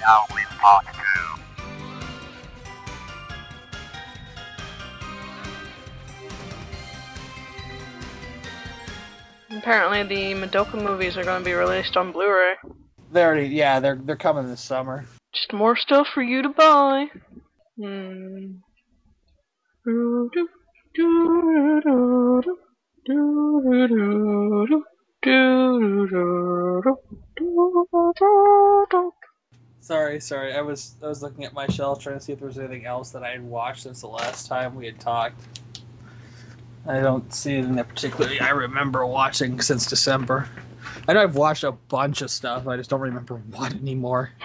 Now with part two. Apparently, the Madoka movies are going to be released on Blu-ray. They already, yeah, they're they're coming this summer. Just more stuff for you to buy. Hmm. Sorry, sorry. I was I was looking at my shelf trying to see if there was anything else that I had watched since the last time we had talked. I don't see anything that particularly I remember watching since December. I know I've watched a bunch of stuff. I just don't remember what anymore.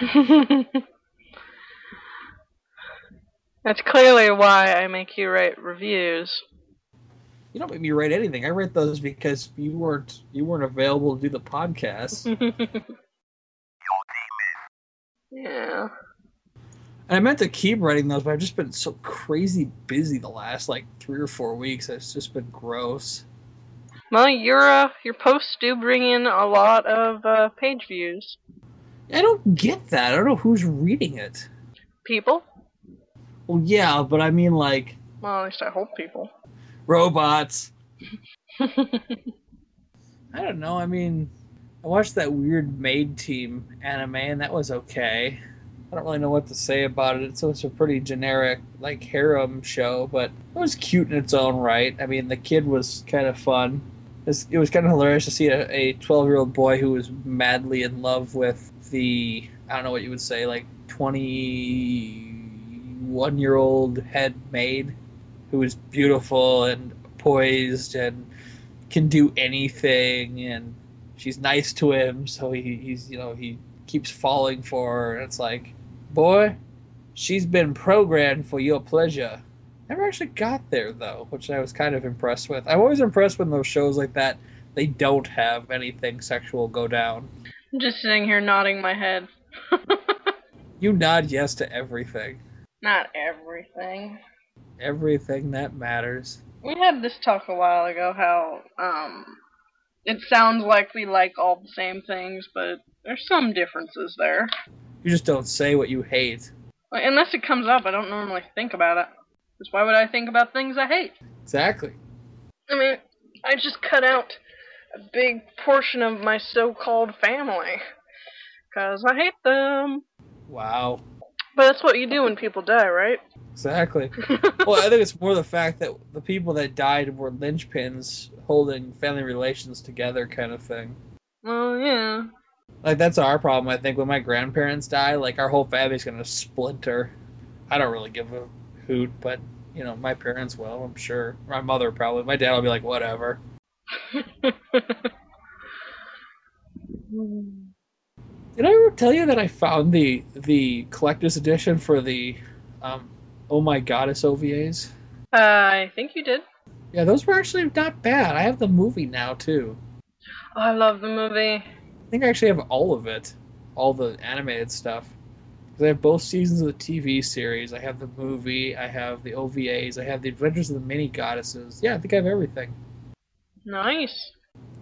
That's clearly why I make you write reviews. You don't make me write anything. I write those because you weren't you weren't available to do the podcast. yeah. And I meant to keep writing those, but I've just been so crazy busy the last like three or four weeks. It's just been gross. Well, your uh, your posts do bring in a lot of uh, page views. I don't get that. I don't know who's reading it. People? Well, yeah, but I mean like Well, at least I hope people. robots. I don't know. I mean, I watched that weird Maid Team anime, and that was okay. I don't really know what to say about it. So it's a pretty generic, like harem show, but it was cute in its own right. I mean, the kid was kind of fun. It was, it was kind of hilarious to see a 12 year old boy who was madly in love with the, I don't know what you would say, like 21 year old head maid who is beautiful and poised and can do anything and she's nice to him so he, he's you know he keeps falling for her and it's like boy she's been programmed for your pleasure. Never actually got there though which i was kind of impressed with. I'm always impressed when those shows like that they don't have anything sexual go down. I'm just sitting here nodding my head. you nod yes to everything. Not everything. everything that matters. We had this talk a while ago how um it sounds like we like all the same things, but there's some differences there. you just don't say what you hate unless it comes up, I don't normally think about it. Because why would I think about things I hate? exactly I mean, I just cut out a big portion of my so-called family. Because I hate them. wow But that's what you do when people die, right? exactly well, I think it's more the fact that the people that died were linchpins holding family relations together, kind of thing. well, yeah. Like that's our problem. I think when my grandparents die, like our whole family's gonna splinter. I don't really give a hoot, but you know, my parents will. I'm sure. My mother probably. My dad will be like, whatever. Did I ever tell you that I found the the collector's edition for the um, Oh My Goddess OVAs? uh, I think you did. Yeah, those were actually not bad. I have the movie now too. Oh, I love the movie. I think I actually have all of it, all the animated stuff. I have both seasons of the TV series. I have the movie. I have the OVAs. I have the Adventures of the Mini Goddesses. Yeah, I think I have everything. Nice.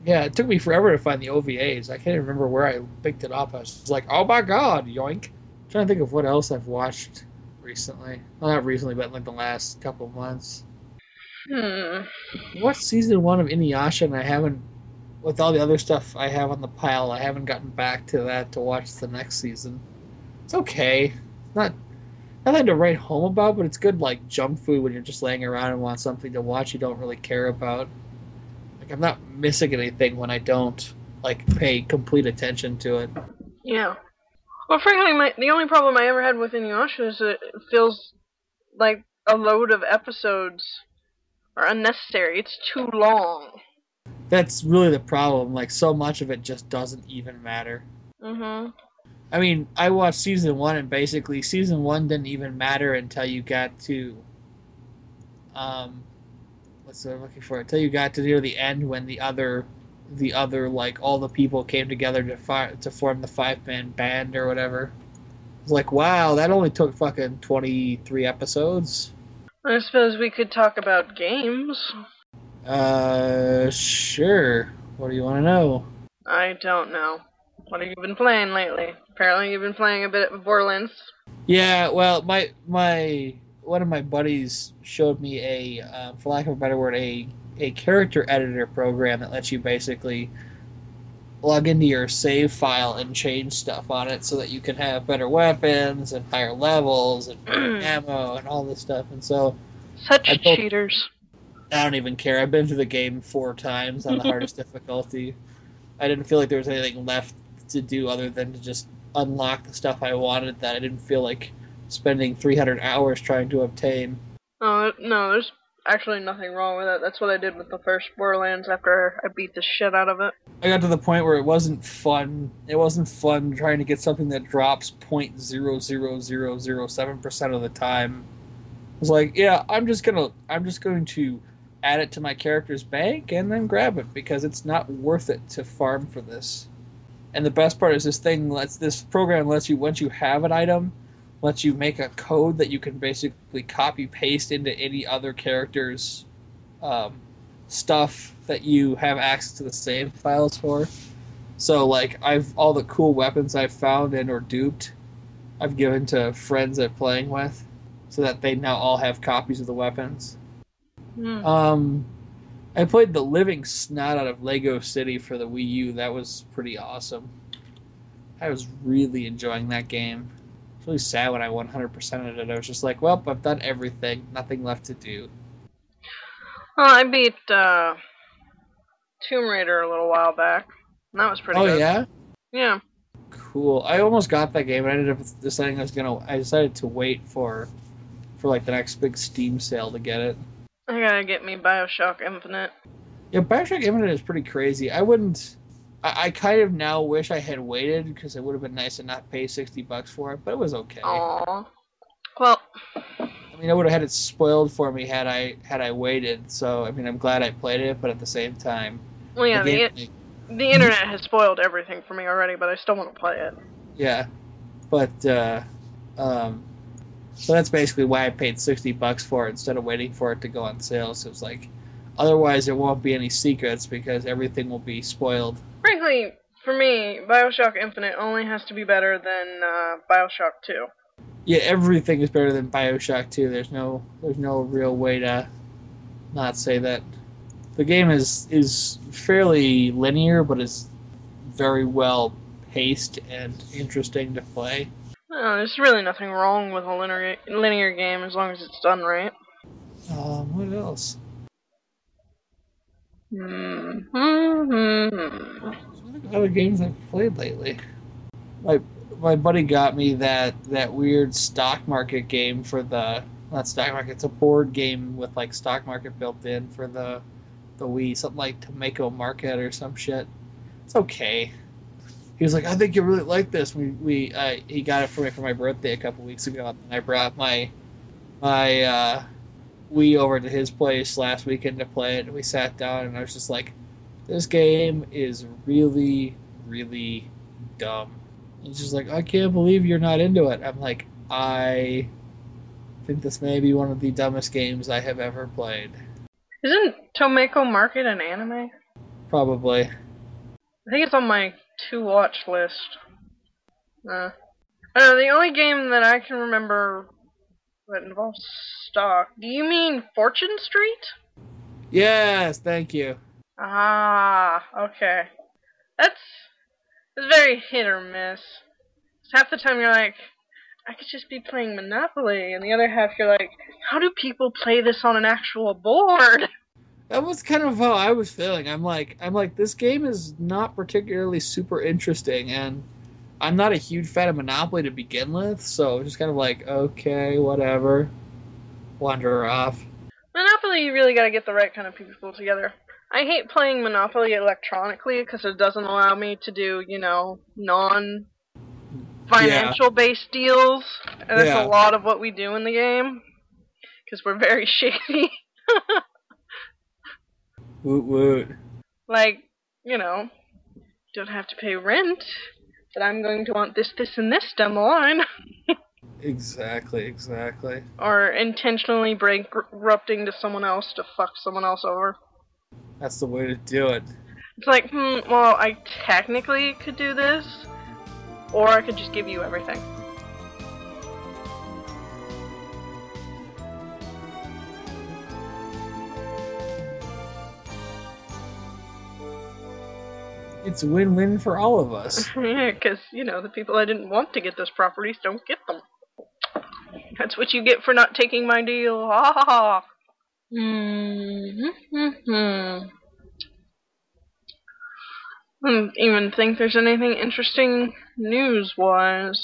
Yeah, it took me forever to find the OVAs. I can't even remember where I picked it up. I was just like, oh my god, yoink. I'm trying to think of what else I've watched recently. Well, not recently, but like the last couple of months. Hmm. Watched season one of Inuyasha, and I haven't, with all the other stuff I have on the pile, I haven't gotten back to that to watch the next season. It's okay. It's not nothing to write home about, but it's good like junk food when you're just laying around and want something to watch you don't really care about. Like I'm not missing anything when I don't like pay complete attention to it. Yeah. Well, frankly, my, the only problem I ever had with Inuyasha is that it feels like a load of episodes are unnecessary. It's too long. That's really the problem. Like so much of it just doesn't even matter. Mm-hmm. I mean, I watched season one, and basically, season one didn't even matter until you got to, um, what's the I'm looking for? Until you got to near the end when the other, the other like all the people came together to fi- to form the five man band or whatever. It's like, wow, that only took fucking twenty three episodes. I suppose we could talk about games. Uh, sure. What do you want to know? I don't know. What have you been playing lately? Apparently, you've been playing a bit of Borderlands. Yeah, well, my my one of my buddies showed me a, uh, for lack of a better word, a a character editor program that lets you basically log into your save file and change stuff on it so that you can have better weapons and higher levels and ammo and all this stuff. And so Such I built- cheaters. I don't even care. I've been through the game four times on the hardest difficulty. I didn't feel like there was anything left to do other than to just unlock the stuff I wanted that I didn't feel like spending 300 hours trying to obtain. Oh no, there's actually nothing wrong with it. That's what I did with the first Borderlands after I beat the shit out of it. I got to the point where it wasn't fun. It wasn't fun trying to get something that drops 0.00007% of the time. I was like, yeah, I'm just gonna, I'm just going to add it to my character's bank and then grab it because it's not worth it to farm for this. And the best part is this thing lets this program lets you once you have an item, lets you make a code that you can basically copy paste into any other character's um, stuff that you have access to the save files for. So like I've all the cool weapons I've found and or duped, I've given to friends I'm playing with, so that they now all have copies of the weapons. Hmm. Um, I played the living snot out of Lego City for the Wii U. That was pretty awesome. I was really enjoying that game. It's really sad when I 100%ed it. I was just like, well, I've done everything. Nothing left to do. Well, I beat uh, Tomb Raider a little while back. And that was pretty oh good. yeah, Yeah. cool. I almost got that game, but I ended up deciding I was gonna. I decided to wait for, for like the next big Steam sale to get it. I gotta get me Bioshock Infinite. Yeah, Bioshock Infinite is pretty crazy. I wouldn't. I, I kind of now wish I had waited because it would have been nice to not pay sixty bucks for it, but it was okay. Aww. Well, I mean, I would have had it spoiled for me had I had I waited. So I mean, I'm glad I played it, but at the same time, well yeah, the the, game- the internet has spoiled everything for me already, but I still want to play it. yeah, but uh, um, so that's basically why I paid sixty bucks for it instead of waiting for it to go on sale. So it's like, otherwise there won't be any secrets because everything will be spoiled. Frankly, for me, Bioshock Infinite only has to be better than uh, Bioshock 2. yeah, everything is better than Bioshock 2. There's no there's no real way to not say that. The game is is fairly linear, but is very well paced and interesting to play. There's really nothing wrong with a linear linear game as long as it's done right. Um, what else? Hmm. What other games I've played lately? My my buddy got me that that weird stock market game for the not stock market. It's a board game with like stock market built in for the the Wii, something like Tomeko Market or some shit. It's okay. He was like, I think you really like this. We we uh, he got it for me for my birthday a couple weeks ago, and I brought my my uh, Wii over to his place last weekend to play it. And we sat down, and I was just like, this game is really really dumb. He's just like, I can't believe you're not into it. I'm like, I think this may be one of the dumbest games I have ever played. Isn't Tomeko Market an anime? Probably. I think it's on my to watch list. Uh, I don't know, the only game that I can remember that involves stock. Do you mean Fortune Street? Yes, thank you. Ah, okay. That's it's very hit or miss. Half the time you're like, I could just be playing Monopoly, and the other half you're like, how do people play this on an actual board? That was kind of how I was feeling. I'm like, I'm like, this game is not particularly super interesting, and I'm not a huge fan of Monopoly to begin with, so just kind of like, okay, whatever. Wander off. Monopoly, you really gotta get the right kind of people together. I hate playing Monopoly electronically because it doesn't allow me to do, you know, non financial based deals. And that's Yeah. a lot of what we do in the game. Because we're very shady. Woot woot. like, you know, don't have to pay rent, but I'm going to want this, this, and this down the line. Exactly, exactly. or intentionally bankrupting to someone else to fuck someone else over. That's the way to do it. It's like, hmm, well, I technically could do this, or I could just give you everything. It's a win-win for all of us. yeah, because, you know, the people I didn't want to get those properties don't get them. That's what you get for not taking my deal. Ha ha ha. Mm-hmm. I don't even think there's anything interesting news-wise.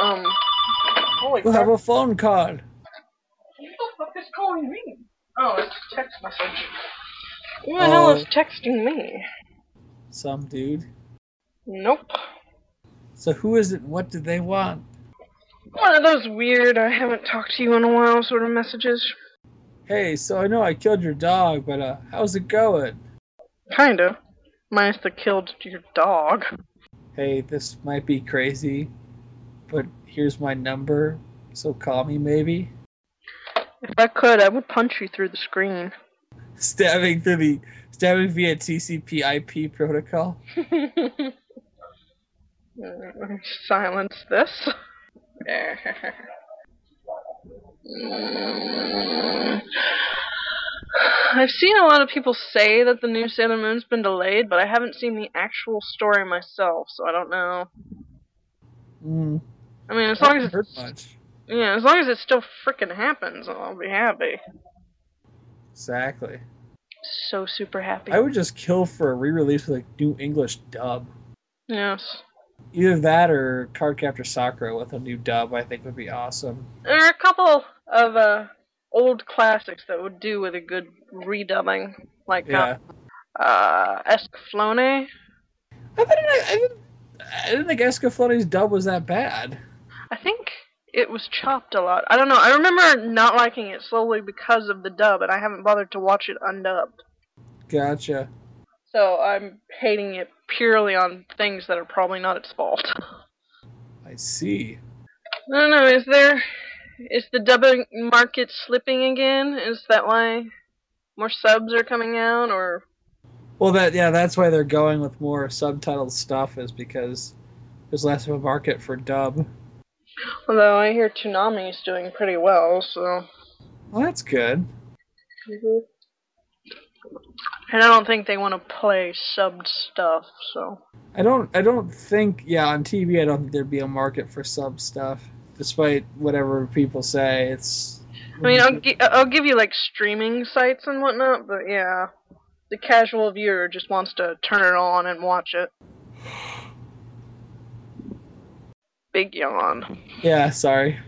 Um, holy We'll crap. have a phone call. Who the fuck is calling me? Oh, it's a text message. Who the hell is texting me? Some dude. Nope. So who is it? What do they want? One of those weird, I haven't talked to you in a while sort of messages. Hey, so I know I killed your dog, but uh, how's it going? Kinda. Minus the killed your dog. Hey, this might be crazy, but here's my number, so call me maybe. If I could, I would punch you through the screen. Stabbing through the stabbing via TCP/IP protocol. Silence this. Mm. I've seen a lot of people say that the new Sailor Moon's been delayed, but I haven't seen the actual story myself, so I don't know. Mm, I mean, as I long as it's, much. yeah, as long as it still frickin' happens, I'll be happy. Exactly. So super happy. I would just kill for a re-release with a new English dub. Yes. Either that or Cardcaptor Sakura with a new dub. I think would be awesome. There are a couple of uh, old classics that would do with a good redubbing, like Yeah. uh, uh, Escaflowne. I didn't. I didn't, I didn't think Escaflowne's dub was that bad. I think it was chopped a lot. I don't know. I remember not liking it solely because of the dub, and I haven't bothered to watch it undubbed. Gotcha. So I'm hating it purely on things that are probably not its fault. I see. I don't know. Is there is the dubbing market slipping again? Is that why more subs are coming out, or Well, that yeah, that's why they're going with more subtitled stuff is because there's less of a market for dub. Although I hear Toonami's doing pretty well, so. Well, that's good. Mhm. And I don't think they want to play subbed stuff, so. I don't. I don't think. Yeah, on TV, I don't think there'd be a market for sub stuff, despite whatever people say. It's. I mean, I'll, gi- I'll give you like streaming sites and whatnot, but yeah, the casual viewer just wants to turn it on and watch it. Big yawn. Yeah, sorry.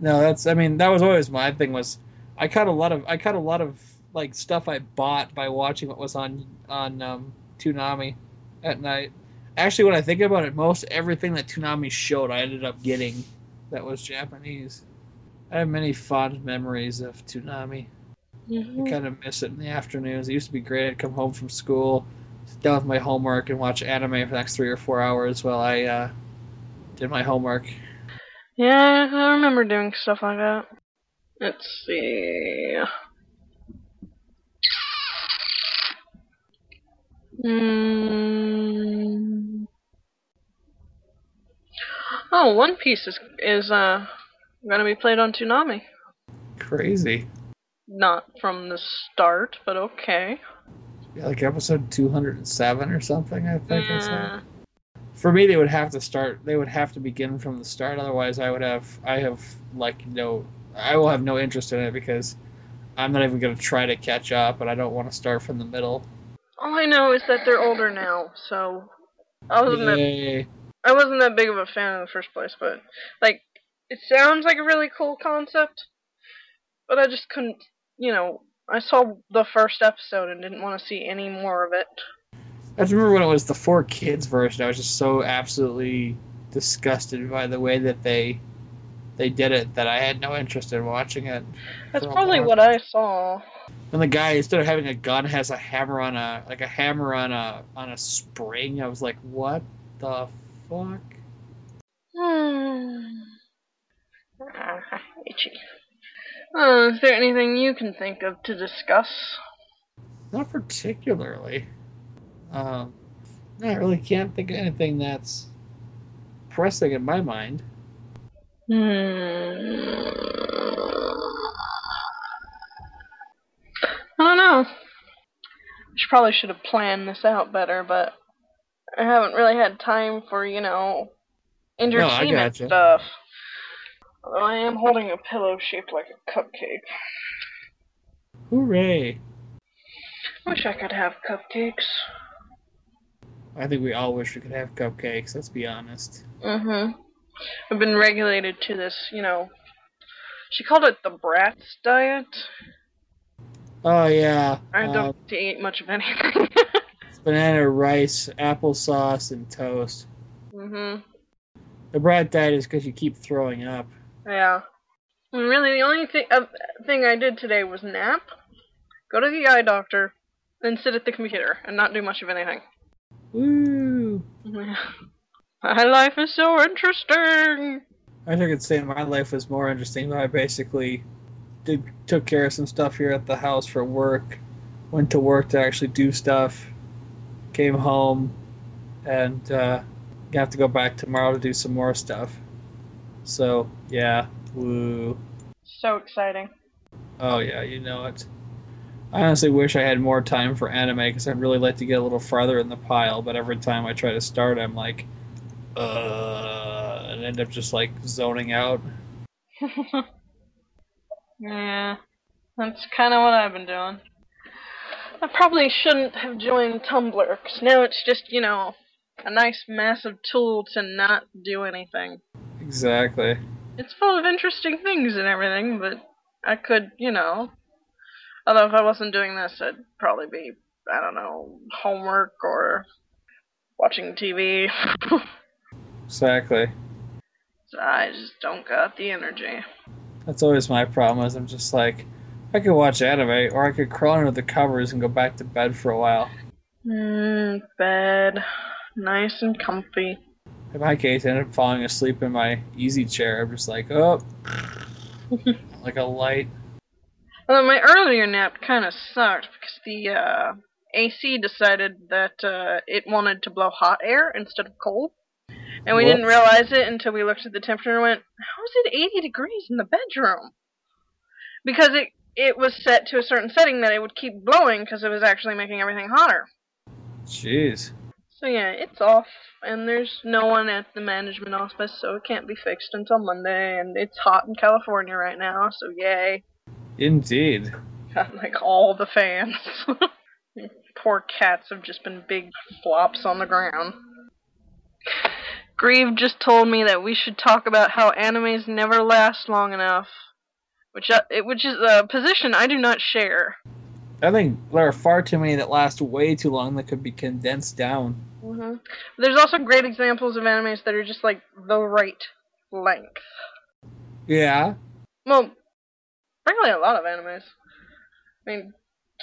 No, that's. I mean, that was always my thing. Was I caught a lot of. I caught a lot of like stuff I bought by watching what was on on um, Toonami at night. Actually, when I think about it, most everything that Toonami showed, I ended up getting that was Japanese. I have many fond memories of Toonami. I kind of miss it in the afternoons. It used to be great. I'd come home from school, sit down with my homework, and watch anime for the next three or four hours while I uh, did my homework. Yeah, I remember doing stuff like that. Let's see. Mm. Oh, One Piece is is uh gonna be played on Toonami. Crazy. Not from the start, but okay. Yeah, like episode 207 or something, I think I said. For me, they would have to start, they would have to begin from the start. Otherwise, I would have, I have, like, no, I will have no interest in it because I'm not even going to try to catch up, and I don't want to start from the middle. all I know is that they're older now, so I wasn't that I wasn't that big of a fan in the first place, but like it sounds like a really cool concept, but I just couldn't, you know, I saw the first episode and didn't want to see any more of it. I just remember when it was the 4Kids version, I was just so absolutely disgusted by the way that they they did it that I had no interest in watching it. That's probably what I saw. And the guy, instead of having a gun, has a hammer on a like a hammer on a on a spring. I was like, what the fuck? Hmm. Ah, itchy. Uh, is there anything you can think of to discuss? Not particularly. Um, I really can't think of anything that's pressing in my mind. Hmm. I don't know. I should, probably should have planned this out better, but I haven't really had time for, you know, entertainment gotcha. stuff. Although I am holding a pillow shaped like a cupcake. Hooray! I wish I could have cupcakes. I think we all wish we could have cupcakes, let's be honest. Mm-hmm. I've been regulated to this, you know. She called it the Bratz diet. Oh, yeah. I uh, don't eat much of anything. it's banana, rice, applesauce, and toast. mhm. The Brat diet is because you keep throwing up. Yeah. And really, the only thing uh, thing I did today was nap, go to the eye doctor, then sit at the computer and not do much of anything. Woo! My life is so interesting. I could say my life was more interesting, but I basically did took care of some stuff here at the house for work. Went to work to actually do stuff. Came home, and uh, have to go back tomorrow to do some more stuff. So yeah, woo. So exciting. Oh yeah, you know it. I honestly wish I had more time for anime because I'd really like to get a little farther in the pile. But every time I try to start, I'm like, uh, and end up just like zoning out. yeah, that's kind of what I've been doing. I probably shouldn't have joined Tumblr because now it's just, you know, a nice massive tool to not do anything. Exactly. It's full of interesting things and everything, but I could, you know. Although if I wasn't doing this, I'd probably be, I don't know, homework or watching TV. Exactly. so I just don't got the energy. That's always my problem. Is I'm just like, I could watch anime, or I could crawl under the covers and go back to bed for a while. Mm, bed. Nice and comfy. In my case, I ended up falling asleep in my easy chair. I'm just like, oh, like a light. Although my earlier nap kind of sucked because the uh, AC decided that uh, it wanted to blow hot air instead of cold. And we didn't realize it until we looked at the temperature and went, How is it 80 degrees in the bedroom? Because it, it was set to a certain setting that it would keep blowing because it was actually making everything hotter. Jeez. So yeah, it's off, and there's no one at the management office, so it can't be fixed until Monday, and it's hot in California right now, so yay. Indeed. Got like all the fans. Poor cats have just been big flops on the ground. Grieve just told me that we should talk about how animes never last long enough, which uh, it- which is a position I do not share. I think there are far too many that last way too long that could be condensed down. hmm There's also great examples of animes that are just like the right length. Yeah. Well, frankly, a lot of animes. I mean,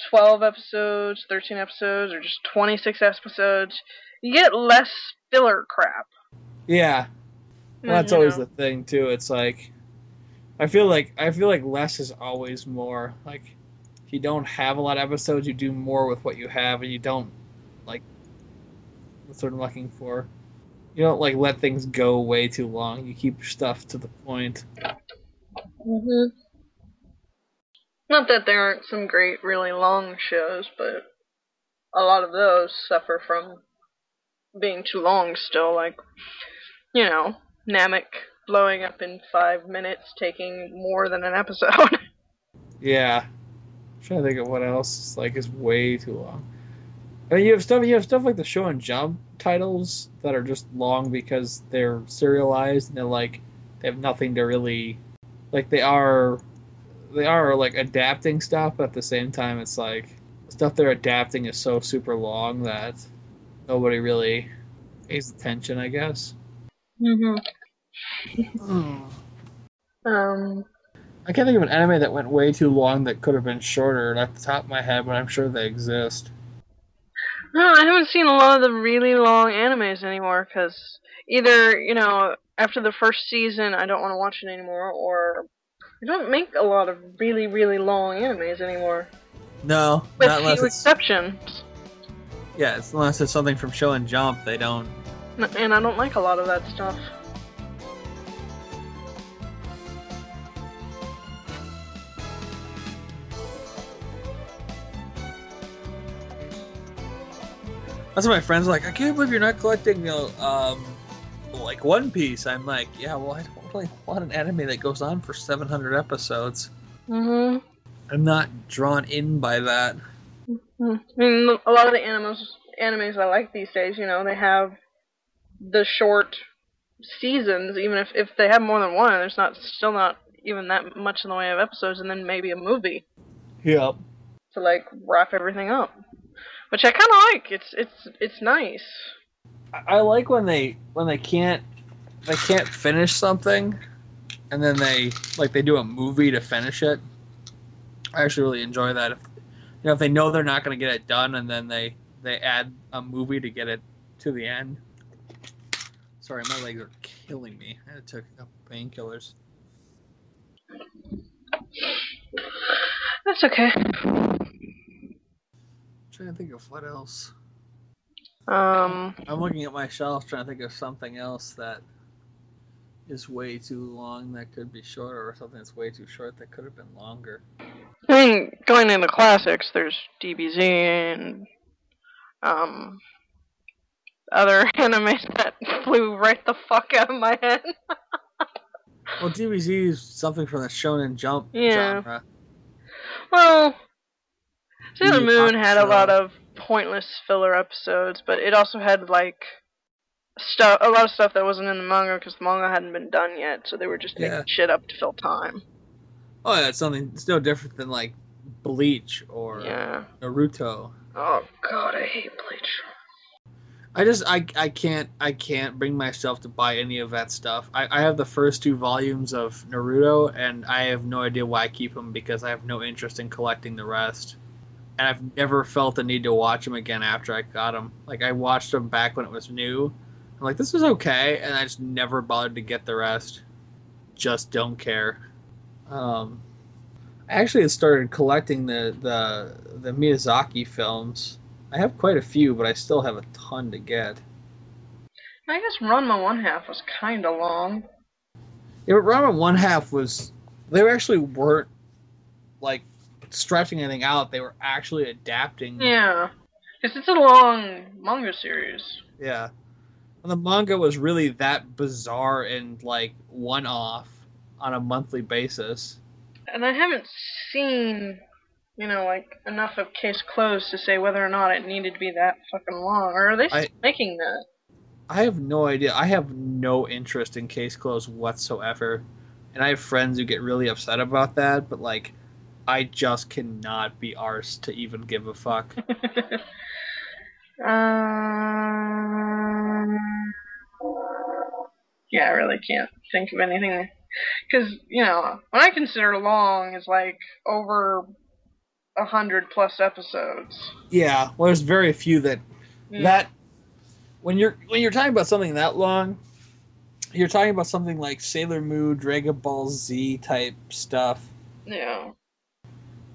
12 episodes, 13 episodes, or just 26 episodes. You get less filler crap. Yeah. Well, that's always know. the thing too. It's like I feel like I feel like less is always more. Like if you don't have a lot of episodes, you do more with what you have, and you don't like. That's what I'm looking for. You don't like let things go way too long. You keep stuff to the point. hmm Not that there aren't some great, really long shows, but a lot of those suffer from being too long still. Like, you know, Namek blowing up in five minutes, taking more than an episode. Yeah. I'm trying to think of what else is like is way too long. I mean, you have stuff. You have stuff like the Shonen Jump titles that are just long because they're serialized and they're like they have nothing to really like. They are they are like adapting stuff, but at the same time, it's like stuff they're adapting is so super long that nobody really pays attention. I guess. hmm Um, I can't think of an anime that went way too long that could have been shorter at the top of my head, but I'm sure they exist. no, I haven't seen a lot of the really long animes anymore because either, you know, after the first season, I don't want to watch it anymore, or We don't make a lot of really, really long animes anymore. No, With not unless few it's exceptions. yeah, it's unless it's something from Shonen Jump. They don't. And I don't like a lot of that stuff. That's why my friends are like, I can't believe you're not collecting, you know, um, like One Piece. I'm like, yeah, well, I don't really want an anime that goes on for 700 episodes. Mm-hmm. I'm not drawn in by that. I mean, a lot of the animes, animes I like these days, you know, they have the short seasons. Even if if they have more than one, there's not still not even that much in the way of episodes, and then maybe a movie Yep. to like wrap everything up, which I kind of like. It's it's it's nice. I, like when they when they can't they can't finish something, and then they like they do a movie to finish it. I actually really enjoy that. If you know if they know they're not going to get it done, and then they they add a movie to get it to the end. Sorry, my legs are killing me. I had to take a couple painkillers. That's okay. trying to think of what else. Um, I'm looking at my shelf trying to think of something else that is way too long that could be shorter, or something that's way too short that could have been longer. I mean, going into classics, there's DBZ and um other animes that flew right the fuck out of my head. Well, DBZ is something from the Shonen Jump Yeah. genre. Well, Sailor Moon had a lot of pointless filler episodes, but it also had like stuff, a lot of stuff that wasn't in the manga because the manga hadn't been done yet, so they were just Yeah. making shit up to fill time. Oh, yeah, it's something. It's no different than like Bleach or Yeah. Naruto. Oh god, I hate Bleach. I just I I can't I can't bring myself to buy any of that stuff. I, I have the first two volumes of Naruto, and I have no idea why I keep them because I have no interest in collecting the rest. And I've never felt the need to watch them again after I got them. Like I watched them back when it was new. I'm like, this is okay, and I just never bothered to get the rest. Just don't care. Um, I actually had started collecting the the the Miyazaki films. I have quite a few, but I still have a ton to get. I guess Ranma one half was kind of long. Yeah, but Ranma one half was they actually weren't like stretching anything out. They were actually adapting. Yeah, because it's a long manga series. Yeah. And the manga was really that bizarre and like one off on a monthly basis. And I haven't seen, you know, like enough of Case Closed to say whether or not it needed to be that fucking long. Or are they I- making that? I have no idea. I have no interest in case closed whatsoever. And I have friends who get really upset about that, but like I just cannot be arsed to even give a fuck. um, yeah, I really can't think of anything. Because, you know, what I consider long is like over a hundred plus episodes. yeah, well there's very few that Mm. that when you're when you're talking about something that long, you're talking about something like Sailor Moon, Dragon Ball Z type stuff. Yeah.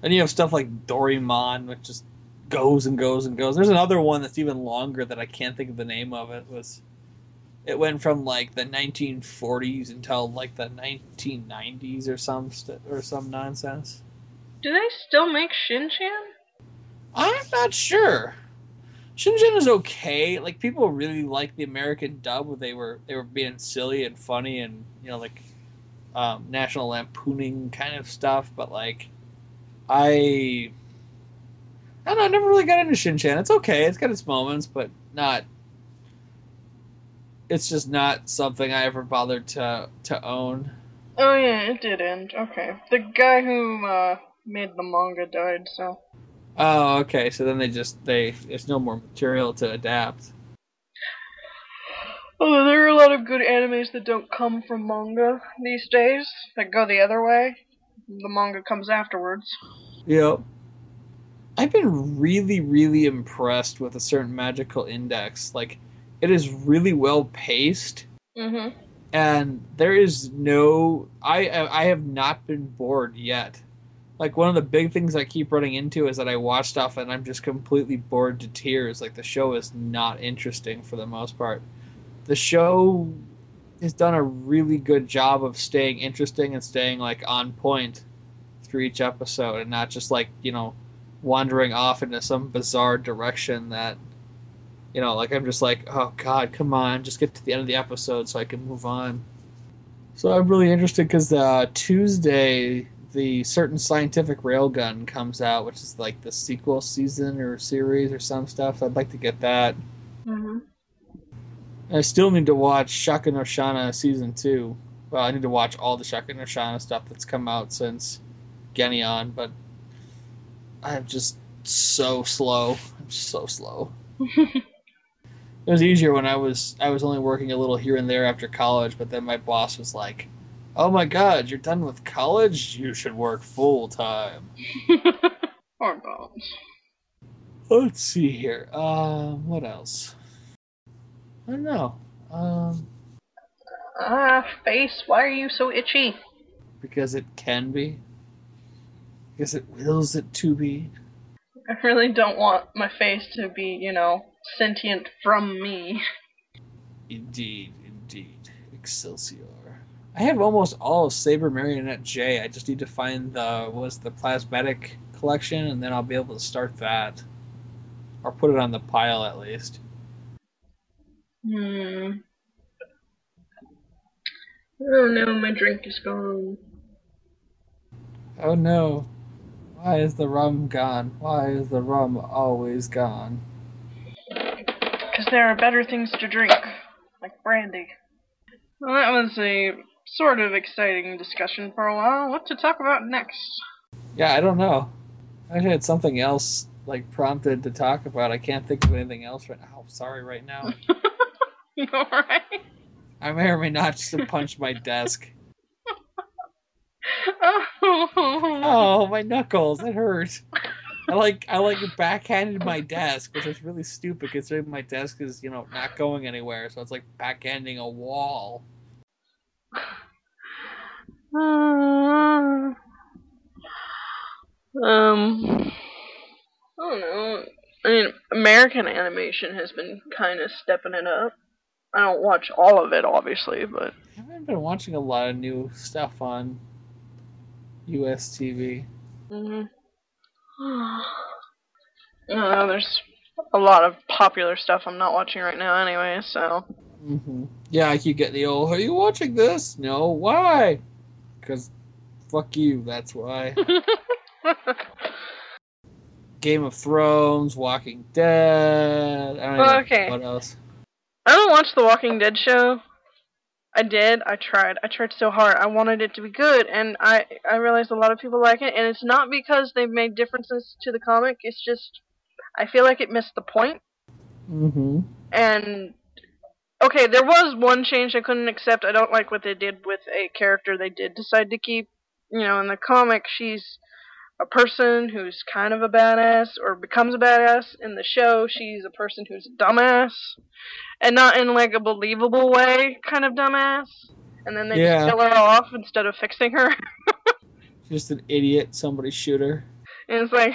And you have stuff like Doraemon, which just goes and goes and goes. There's another one that's even longer that I can't think of the name of. It was, it went from like the 1940s until like the 1990s or some st- or some nonsense. Do they still make Shin-Chan? I'm not sure. Shin-Chan is okay. Like people really like the American dub where they were they were being silly and funny and you know like um, national lampooning kind of stuff. But like I I don't know. I never really got into Shinchan. It's okay. It's got its moments, but not. It's just not something I ever bothered to to own. Oh yeah, it did end. Okay. The guy who uh, made the manga died, so. Oh, okay. So then they just they there's no more material to adapt. Oh, there are a lot of good animes that don't come from manga these days, that go the other way. The manga comes afterwards. Yep. I've been really, really impressed with a certain magical index. Like, it is really well paced, Mm-hmm. and there is no I I have not been bored yet. Like one of the big things I keep running into is that I watch stuff and I'm just completely bored to tears. Like the show is not interesting for the most part. The show has done a really good job of staying interesting and staying like on point through each episode and not just like, you know, wandering off into some bizarre direction that you know, like I'm just like, oh god, come on, just get to the end of the episode so I can move on. So I'm really interested because uh, Tuesday the certain scientific railgun comes out, which is like the sequel season or series or some stuff. I'd like to get that. Mm-hmm. I still need to watch Shakugan no Shana season two. Well, I need to watch all the Shakugan no Shana stuff that's come out since Geneon, but I'm just so slow. I'm so slow. it was easier when I was I was only working a little here and there after college, but then my boss was like, "Oh my God, you're done with college? You should work full time." Poor bones. Let's see here. Um, what else? I don't know. Um, Ah, face, why are you so itchy? because it can be. Because it wills it to be. I really don't want my face to be, you know, sentient from me. Indeed, indeed. Excelsior. I have almost all of Saber Marionette J. I just need to find the what was the plasmatic collection, and then I'll be able to start that, or put it on the pile at least. Hmm. Oh no, my drink is gone. Oh no! Why is the rum gone? Why is the rum always gone? Because there are better things to drink, like brandy. Well, that was a sort of exciting discussion for a while. What to talk about next? Yeah, I don't know. I had something else like prompted to talk about. I can't think of anything else right now. Sorry, right now. You alright? I may or may not just have punched my desk. Oh. Oh, my knuckles! It hurt. I like I like backhanded my desk, which is really stupid considering my desk is you know not going anywhere. So it's like backhanding a wall. um, I don't know. I mean, American animation has been kind of stepping it up. I don't watch all of it, obviously, but I haven't been watching a lot of new stuff on US TV. hmm I don't know. There's a lot of popular stuff I'm not watching right now, anyway. So hmm Yeah, I keep getting the old. Are you watching this? No. Why? Because fuck you. That's why. Game of Thrones, Walking Dead. I don't even Okay. know what else. I don't watch the Walking Dead show. I did. I tried. I tried so hard. I wanted it to be good, and I I realized a lot of people like it, and it's not because they've made differences to the comic. It's just I feel like it missed the point. Mm-hmm. And okay, there was one change I couldn't accept. I don't like what they did with a character they did decide to keep. You know, in the comic, she's a person who's kind of a badass or becomes a badass. In the show, she's a person who's a dumbass, and not in like a believable way, kind of dumbass. And then they Yeah. just kill her off instead of fixing her. Just an idiot. Somebody shoot her. and it's like,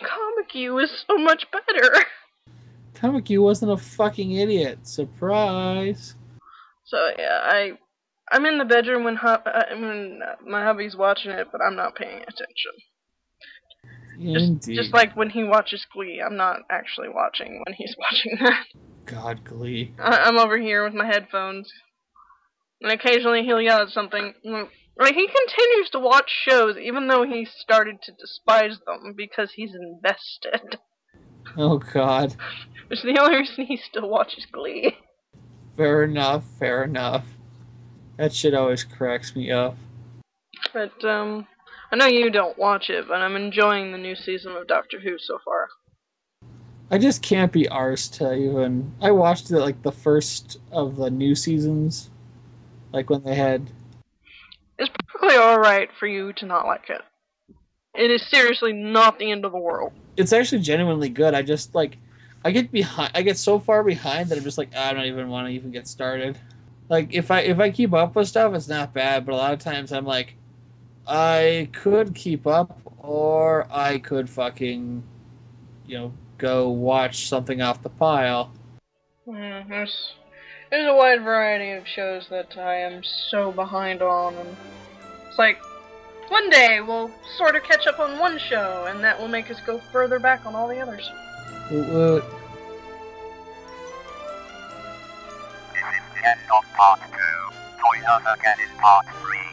comic you is so much better. Comic you wasn't a fucking idiot. Surprise. So yeah, I I'm in the bedroom when hu- uh, when my hubby's watching it, but I'm not paying attention. Just, Indeed. just like when he watches Glee, I'm not actually watching when he's watching that. God, Glee. I- I'm over here with my headphones, and occasionally he'll yell at something. Mm, Like he continues to watch shows even though he started to despise them because he's invested. Oh God. Which is the only reason he still watches Glee. Fair enough. Fair enough. That shit always cracks me up. But um, I know you don't watch it, but I'm enjoying the new season of Doctor Who so far. I just can't be arsed to even. I watched it like the first of the new seasons, like when they had. It's perfectly alright for you to not like it. It is seriously not the end of the world. It's actually genuinely good. I just like, I get behind. I get so far behind that I'm just like, ah, I don't even want to even get started. like if I if I keep up with stuff, it's not bad. But a lot of times I'm like, I could keep up, or I could fucking, you know, go watch something off the pile. Mm, there's there's a wide variety of shows that I am so behind on, and it's like one day we'll sort of catch up on one show, and that will make us go further back on all the others. Woot woot. This is the end of part two. Join us again in part three.